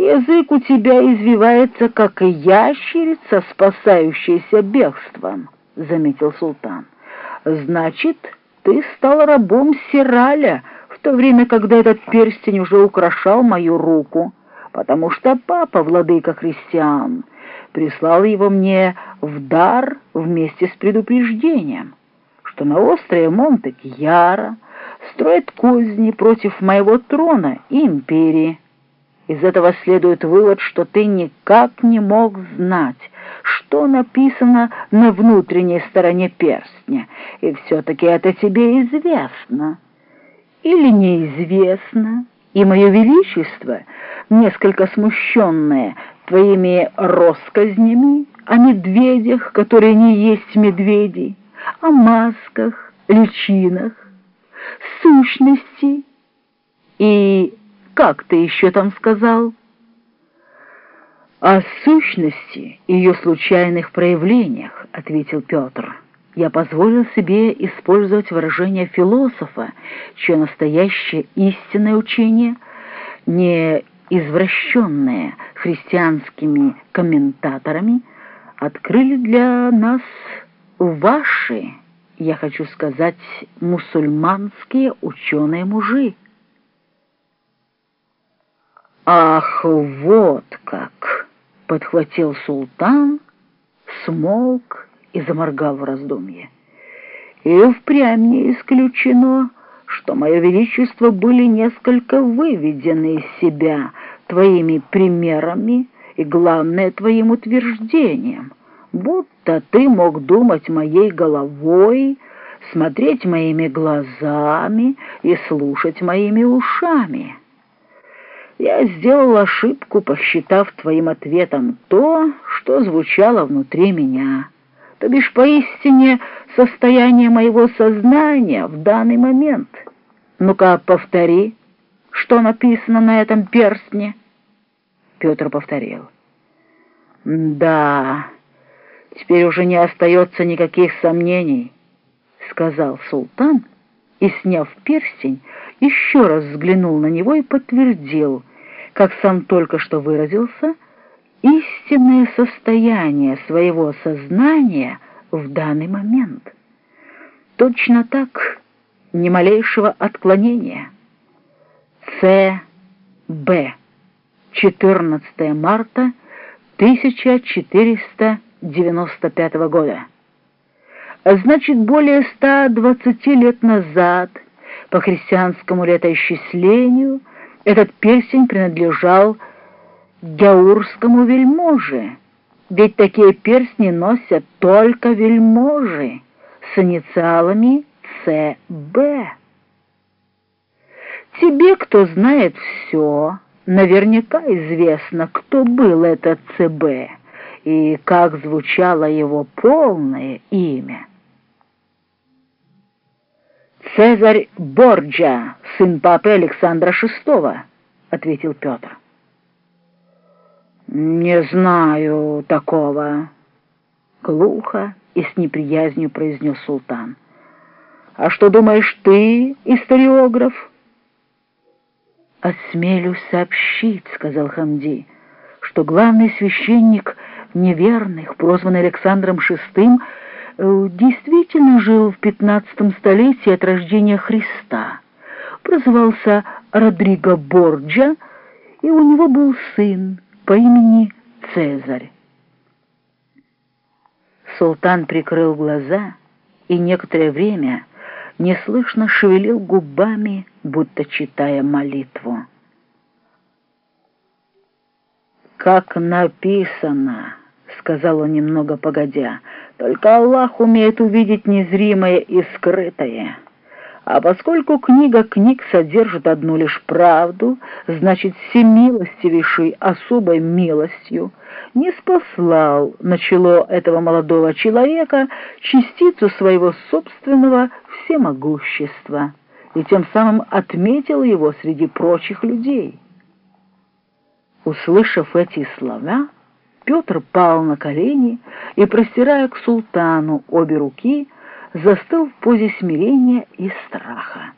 Язык у тебя извивается, как ящерица, спасающаяся бегством, — заметил султан. Значит, ты стал рабом Сираля в то время, когда этот перстень уже украшал мою руку, потому что папа, владыка христиан, прислал его мне в дар вместе с предупреждением, что на острове Монте-Кьяра строят козни против моего трона и империи. Из этого следует вывод, что ты никак не мог знать, что написано на внутренней стороне перстня, и все-таки это тебе известно. Или неизвестно, и мое величество, несколько смущенное твоими россказнями о медведях, которые не есть медведи, о масках, личинах, сущности и как ты еще там сказал?» «О сущности и ее случайных проявлениях», — ответил Петр. «Я позволил себе использовать выражение философа, чье настоящее истинное учение, не извращенное христианскими комментаторами, открыли для нас ваши, я хочу сказать, мусульманские ученые-мужи». «Ах, вот как!» — подхватил султан, смолк и заморгал в раздумье. «И впрямь не исключено, что мое величество были несколько выведены из себя твоими примерами и, главное, твоим утверждением, будто ты мог думать моей головой, смотреть моими глазами и слушать моими ушами». Я сделал ошибку, посчитав твоим ответом то, что звучало внутри меня. То бишь, поистине, состояние моего сознания в данный момент. Ну-ка, повтори, что написано на этом перстне. Петр повторил. «Да, теперь уже не остается никаких сомнений», — сказал султан, и, сняв перстень, еще раз взглянул на него и подтвердил — как сам только что выразился, истинное состояние своего сознания в данный момент. Точно так, ни малейшего отклонения. С. Б. 14 марта 1495 года. Значит, более 120 лет назад, по христианскому летоисчислению, этот перстень принадлежал гяурскому вельможе, ведь такие перстни носят только вельможи с инициалами ЦБ. Тебе, кто знает все, наверняка известно, кто был этот ЦБ и как звучало его полное имя. «Цезарь Борджа, сын папы Александра VI», — ответил Петр. «Не знаю такого», — глухо и с неприязнью произнес султан. «А что думаешь ты, историограф?» «Осмелюсь сообщить», — сказал Хамди, — «что главный священник неверных, прозванный Александром VI, действительно жил в пятнадцатом столетии от рождения Христа. Прозывался Родриго Борджа, и у него был сын по имени Цезарь. Султан прикрыл глаза и некоторое время неслышно шевелил губами, будто читая молитву. «Как написано!» — сказал он немного погодя. «Только Аллах умеет увидеть незримое и скрытое. А поскольку книга книг содержит одну лишь правду, значит, всемилостивейший особой милостью не спаслал на чело этого молодого человека частицу своего собственного всемогущества и тем самым отметил его среди прочих людей». Услышав эти слова, Петр пал на колени и, простирая к султану обе руки, застыл в позе смирения и страха.